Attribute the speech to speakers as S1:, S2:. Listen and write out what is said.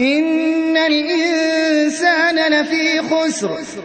S1: إِنَّ الْإِنسَانَ لَفِي خُسْرٍ